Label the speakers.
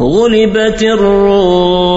Speaker 1: غلبت الروم